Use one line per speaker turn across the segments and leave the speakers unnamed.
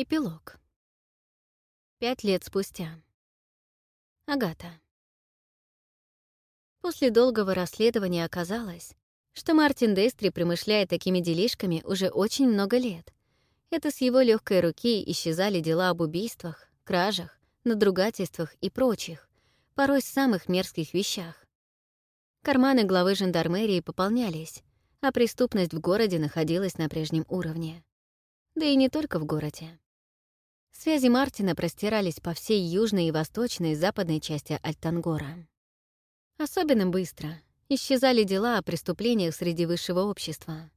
Эпилог. Пять лет спустя. Агата. После долгого расследования оказалось, что Мартин Дестри промышляет такими делишками уже очень много лет. Это с его легкой руки исчезали дела об убийствах, кражах, надругательствах и прочих, порой самых мерзких вещах. Карманы главы жандармерии пополнялись, а преступность в городе находилась на прежнем уровне. Да и не только в городе. Связи Мартина простирались по всей южной и восточной и западной части Альтангора. Особенно быстро исчезали дела о преступлениях среди высшего общества.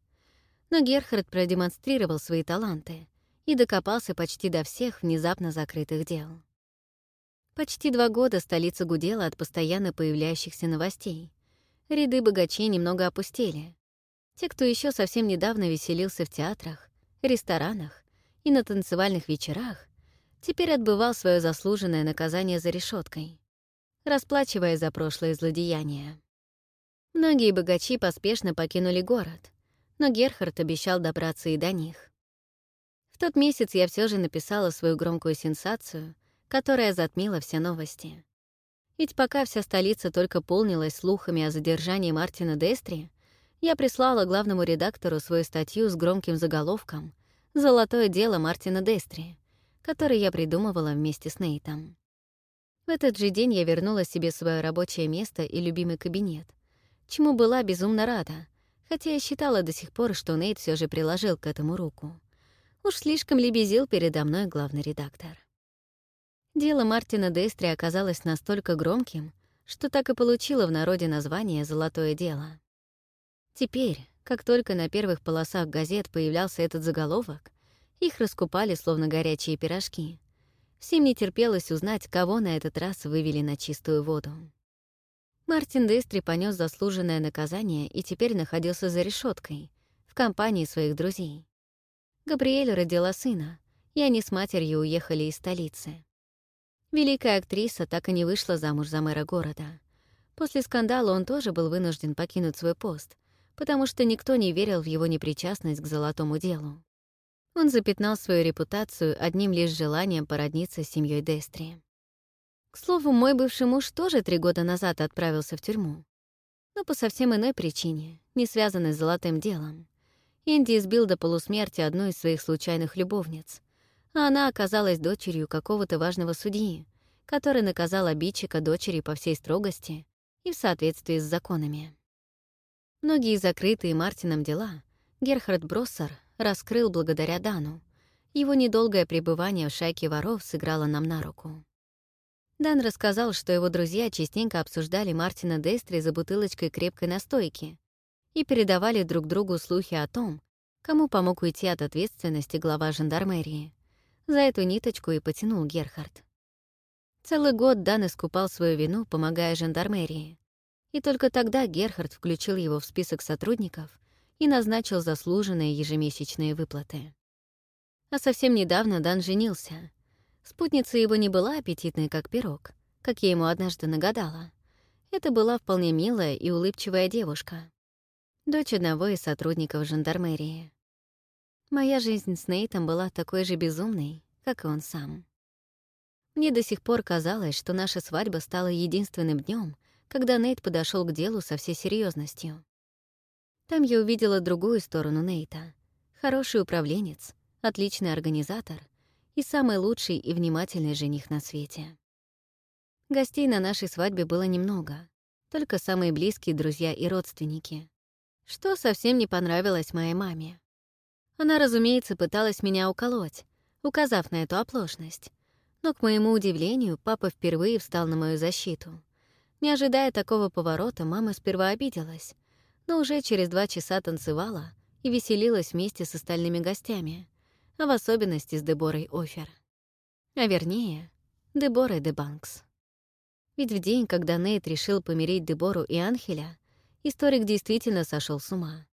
Но Герхард продемонстрировал свои таланты и докопался почти до всех внезапно закрытых дел. Почти два года столица гудела от постоянно появляющихся новостей. Ряды богачей немного опустели. Те, кто еще совсем недавно веселился в театрах, ресторанах и на танцевальных вечерах, теперь отбывал свое заслуженное наказание за решеткой, расплачивая за прошлое злодеяние. Многие богачи поспешно покинули город, но Герхард обещал добраться и до них. В тот месяц я все же написала свою громкую сенсацию, которая затмила все новости. Ведь пока вся столица только полнилась слухами о задержании Мартина Дестри, я прислала главному редактору свою статью с громким заголовком «Золотое дело Мартина Дестри», который я придумывала вместе с Нейтом. В этот же день я вернула себе свое рабочее место и любимый кабинет, чему была безумно рада, хотя я считала до сих пор, что Нейт все же приложил к этому руку. Уж слишком лебезил передо мной главный редактор. Дело Мартина Дестри оказалось настолько громким, что так и получило в народе название «Золотое дело». Теперь, как только на первых полосах газет появлялся этот заголовок, их раскупали, словно горячие пирожки. Всем не терпелось узнать, кого на этот раз вывели на чистую воду. Мартин Дестри понёс заслуженное наказание и теперь находился за решёткой в компании своих друзей. Габриэль родила сына, и они с матерью уехали из столицы. Великая актриса так и не вышла замуж за мэра города. После скандала он тоже был вынужден покинуть свой пост, потому что никто не верил в его непричастность к золотому делу. Он запятнал свою репутацию одним лишь желанием породниться с семьей Дестри. К слову, мой бывший муж тоже три года назад отправился в тюрьму. Но по совсем иной причине, не связанной с золотым делом. Инди избил до полусмерти одну из своих случайных любовниц, а она оказалась дочерью какого-то важного судьи, который наказал обидчика дочери по всей строгости и в соответствии с законами. Многие закрытые Мартином дела Герхард Броссер раскрыл благодаря Дану. Его недолгое пребывание в шайке воров сыграло нам на руку. Дан рассказал, что его друзья частенько обсуждали Мартина Дестри за бутылочкой крепкой настойки и передавали друг другу слухи о том, кому помог уйти от ответственности глава жандармерии. За эту ниточку и потянул Герхард. Целый год Дан искупал свою вину, помогая жандармерии. И только тогда Герхард включил его в список сотрудников, и назначил заслуженные ежемесячные выплаты. А совсем недавно Дан женился. Спутница его не была аппетитной, как пирог, как я ему однажды нагадала. Это была вполне милая и улыбчивая девушка. Дочь одного из сотрудников жандармерии. Моя жизнь с Нейтом была такой же безумной, как и он сам. Мне до сих пор казалось, что наша свадьба стала единственным днем, когда Нейт подошел к делу со всей серьезностью. Там я увидела другую сторону Нейта. Хороший управленец, отличный организатор и самый лучший и внимательный жених на свете. Гостей на нашей свадьбе было немного, только самые близкие друзья и родственники, что совсем не понравилось моей маме. Она, разумеется, пыталась меня уколоть, указав на эту оплошность, но, к моему удивлению, папа впервые встал на мою защиту. Не ожидая такого поворота, мама сперва обиделась, но уже через два часа танцевала и веселилась вместе с остальными гостями, а в особенности с Деборой Офер. А вернее, Деборой Дебанкс. Ведь в день, когда Нейт решил помирить Дебору и Анхеля, историк действительно сошел с ума.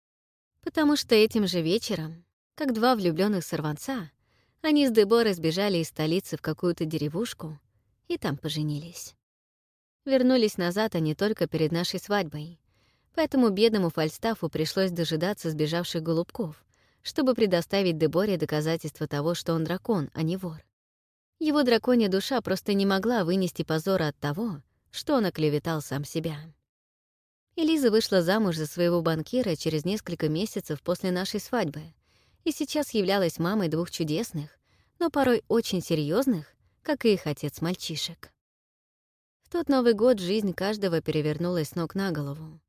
Потому что этим же вечером, как два влюбленных сорванца, они с Деборой сбежали из столицы в какую-то деревушку и там поженились. Вернулись назад они только перед нашей свадьбой, поэтому бедному Фальстафу пришлось дожидаться сбежавших голубков, чтобы предоставить Деборе доказательство того, что он дракон, а не вор. Его драконья душа просто не могла вынести позора от того, что он оклеветал сам себя. Элиза вышла замуж за своего банкира через несколько месяцев после нашей свадьбы и сейчас являлась мамой двух чудесных, но порой очень серьезных, как и их отец мальчишек. В тот Новый год жизнь каждого перевернулась с ног на голову.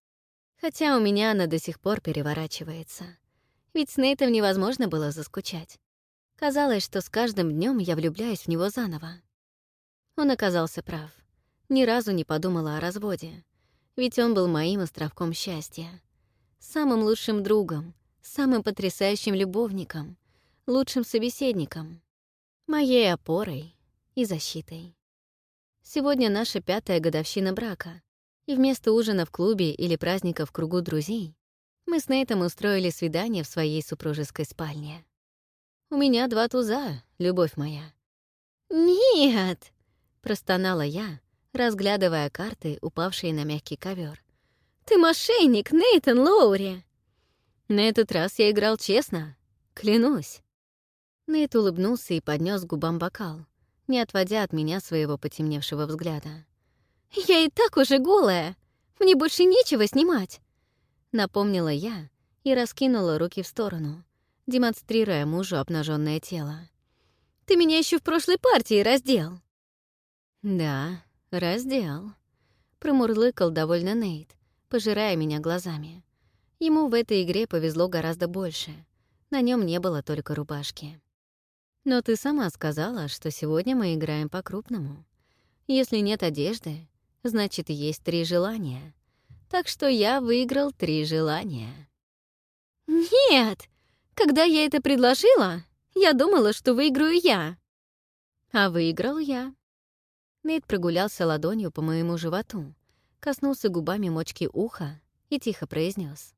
Хотя у меня она до сих пор переворачивается. Ведь с Нейтом невозможно было заскучать. Казалось, что с каждым днем я влюбляюсь в него заново. Он оказался прав. Ни разу не подумала о разводе. Ведь он был моим островком счастья. Самым лучшим другом, самым потрясающим любовником, лучшим собеседником, моей опорой и защитой. Сегодня наша пятая годовщина брака, и вместо ужина в клубе или праздника в кругу друзей мы с Нейтом устроили свидание в своей супружеской спальне. «У меня два туза, любовь моя».
«Нет!»
— простонала я, разглядывая карты, упавшие на мягкий ковер.
«Ты мошенник, Нейтан Лоури!»
«На этот раз я играл честно, клянусь». Нейт улыбнулся и поднес к губам бокал, не отводя от меня своего потемневшего взгляда.
«Я и так уже голая. Мне больше нечего снимать», —
напомнила я и раскинула руки в сторону, демонстрируя мужу обнаженное тело.
«Ты меня еще в прошлой партии раздел».
«Да, раздел», — промурлыкал довольно Нейт, пожирая меня глазами. Ему в этой игре повезло гораздо больше. На нем не было только рубашки. «Но ты сама сказала, что сегодня мы играем по-крупному. Если нет одежды, значит, есть три желания. Так что я выиграл три желания.
Нет! Когда я это предложила, я думала, что выиграю я.
А выиграл я. Нейт прогулялся ладонью по моему животу, коснулся губами мочки уха и тихо произнес: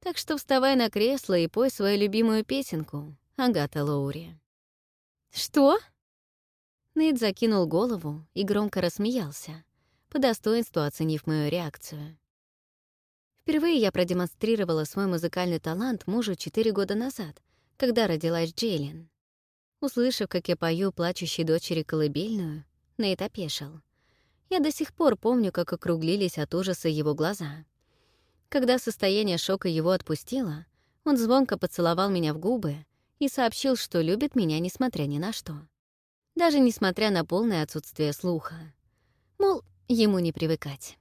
«Так что вставай на кресло и пой свою любимую песенку, Агата Лоури».
«Что?»
Нейт закинул голову и громко рассмеялся, по достоинству оценив мою реакцию. Впервые я продемонстрировала свой музыкальный талант мужу четыре года назад, когда родилась Джейлин. Услышав, как я пою плачущей дочери колыбельную, Нейт опешил. Я до сих пор помню, как округлились от ужаса его глаза. Когда состояние шока его отпустило, он звонко поцеловал меня в губы и сообщил, что любит меня, несмотря ни на что. Даже несмотря на полное отсутствие слуха. Мол, ему не привыкать.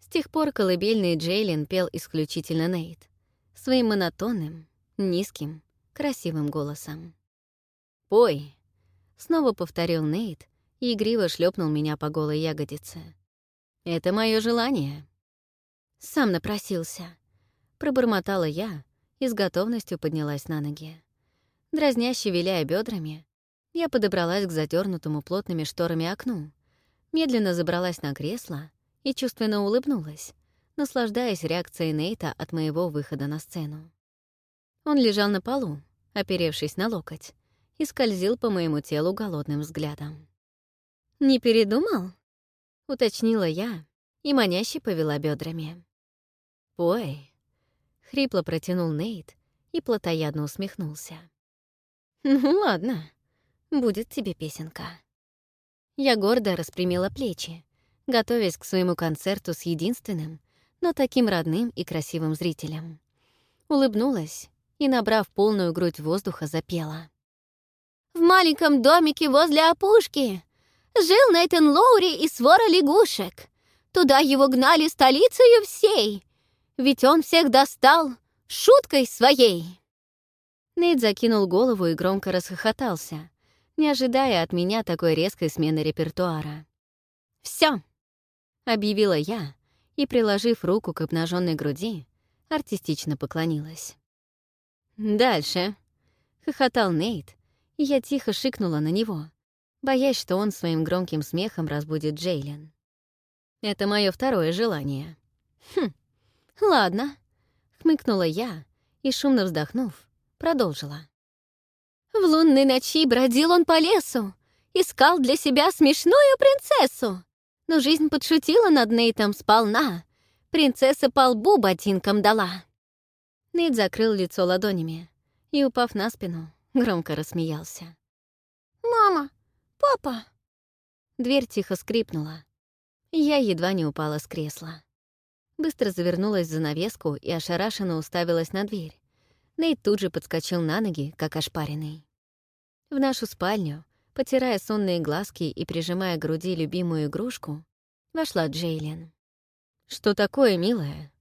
С тех пор колыбельный Джейлин пел исключительно Нейт, своим монотонным, низким, красивым голосом. «Пой!» — снова повторил Нейт и игриво шлепнул меня по голой ягодице. «Это мое желание!» «Сам напросился!» — пробормотала я и с готовностью поднялась на ноги. Дразняще виляя бедрами, я подобралась к затернутому плотными шторами окну — медленно забралась на кресло и чувственно улыбнулась, наслаждаясь реакцией Нейта от моего выхода на сцену. Он лежал на полу, оперевшись на локоть, и скользил по моему телу голодным взглядом.
«Не передумал?»
— уточнила я и маняще повела бедрами. «Ой!» — хрипло протянул Нейт и плотоядно усмехнулся.
«Ну ладно, будет тебе песенка».
Я гордо распрямила плечи, готовясь к своему концерту с единственным, но таким родным и красивым зрителем. Улыбнулась и, набрав полную грудь воздуха, запела.
«В маленьком домике возле опушки жил Нейтан Лоури и свора лягушек. Туда его гнали столицею всей, ведь он всех достал шуткой своей».
Нейт закинул голову и громко расхохотался, не ожидая от меня такой резкой смены репертуара. «Всё!» — объявила я, и, приложив руку к обнаженной груди, артистично поклонилась. «Дальше!» — хохотал Нейт, и я тихо шикнула на него, боясь, что он своим громким смехом разбудит Джейлен. «Это мое второе желание». «Хм, ладно», — хмыкнула я и, шумно вздохнув, продолжила.
В лунной ночи бродил он по лесу, искал для себя смешную принцессу. Но жизнь подшутила над Нейтом сполна. Принцесса по лбу ботинком дала.
Нейт закрыл лицо ладонями и, упав на спину, громко рассмеялся.
«Мама! Папа!»
Дверь тихо скрипнула. Я едва не упала с кресла. Быстро завернулась за навеску и ошарашенно уставилась на дверь, Нейт тут же подскочил на ноги, как ошпаренный. В нашу спальню, потирая сонные глазки и прижимая к груди любимую игрушку, вошла Джейлин. «Что такое, милая?»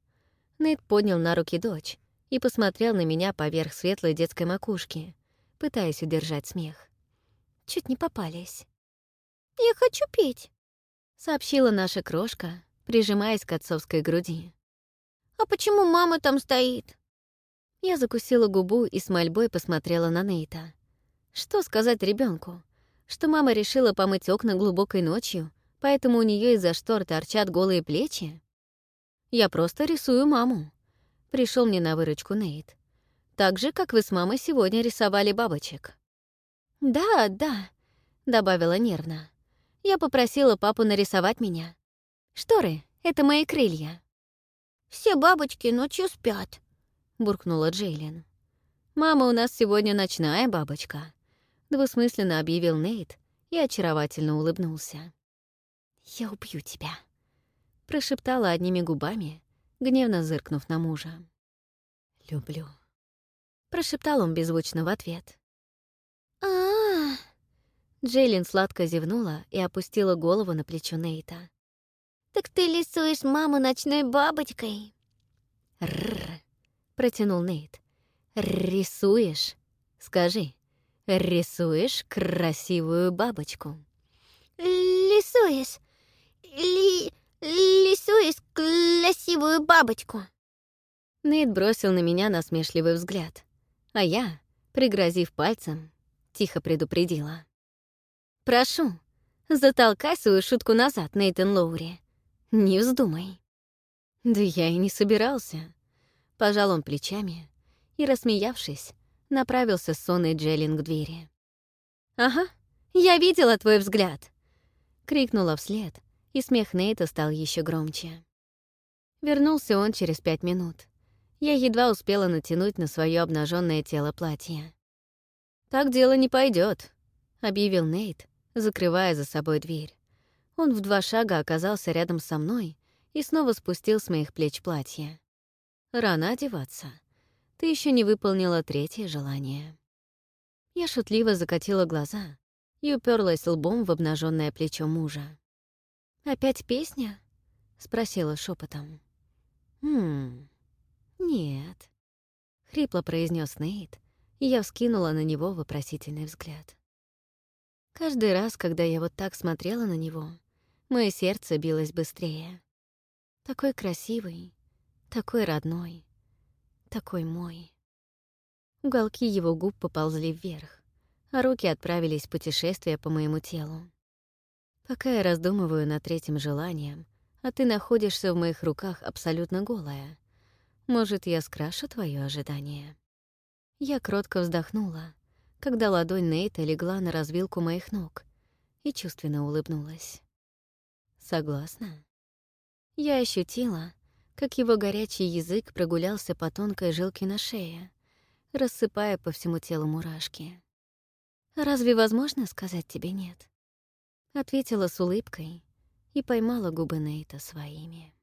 Нейт поднял на руки дочь и посмотрел на меня поверх светлой детской макушки, пытаясь удержать смех. Чуть не попались.
«Я хочу петь», —
сообщила наша крошка, прижимаясь к отцовской груди.
«А почему мама там стоит?»
Я закусила губу и с мольбой посмотрела на Нейта. Что сказать ребенку? Что мама решила помыть окна глубокой ночью, поэтому у нее из-за штор торчат голые плечи? Я просто рисую маму. Пришел мне на выручку Нейт. Так же, как вы с мамой сегодня рисовали бабочек. Да, да, добавила нервно. Я попросила папу нарисовать меня. Шторы — это мои крылья.
Все бабочки ночью спят, —
буркнула Джейлин. «Мама у нас сегодня ночная бабочка», — двусмысленно объявил Нейт и очаровательно улыбнулся. «Я убью тебя», — прошептала одними губами, гневно зыркнув на мужа. «Люблю», — прошептал он беззвучно в ответ.
а,
Джейлин сладко зевнула и опустила голову на плечо Нейта.
«Так ты лисуешь маму ночной бабочкой?»
«Рррр», — протянул Нейт. «Рисуешь? Скажи, рисуешь красивую бабочку?»
«Рисуешь? Ли... рисуешь красивую бабочку?»
Нейт бросил на меня насмешливый взгляд, а я, пригрозив пальцем, тихо предупредила. «Прошу, затолкай свою шутку назад, Нейтан Лоури. Не вздумай». «Да я и не собирался», Пожал он плечами и, рассмеявшись, направился с сонной Джеллин к двери. «Ага, я видела твой взгляд!» — крикнула вслед, и смех Нейта стал еще громче. Вернулся он через пять минут. Я едва успела натянуть на свое обнаженное тело платье. «Так дело не пойдет, объявил Нейт, закрывая за собой дверь. Он в два шага оказался рядом со мной и снова спустил с моих плеч платье. Рано одеваться. Ты еще не выполнила третье желание. Я шутливо закатила глаза и уперлась лбом в обнаженное плечо мужа. «Опять песня?» — спросила шепотом. «Хм... Нет», — хрипло произнес Нейт, и я вскинула на него вопросительный взгляд. Каждый раз, когда я вот так смотрела на него, мое сердце билось быстрее. Такой красивый, такой родной, такой мой. Уголки его губ поползли вверх, а руки отправились в путешествие по моему телу. Пока я раздумываю над третьим желанием, а ты находишься в моих руках абсолютно голая, может, я скрашу твое ожидание. Я кротко вздохнула, когда ладонь Нейта легла на развилку моих ног и чувственно улыбнулась. Согласна? Я ощутила, как его горячий язык прогулялся по тонкой жилке на шее, рассыпая по всему телу мурашки. «Разве возможно сказать тебе нет?» Ответила с улыбкой и поймала губы Нейта своими.